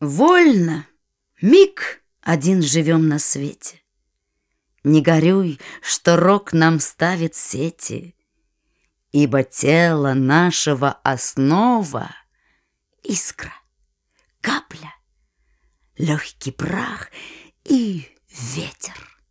Вольно, миг один живем на свете. Не горюй, что рок нам ставит сети, Ибо тело нашего основа — искра, капля, легкий прах и ветер.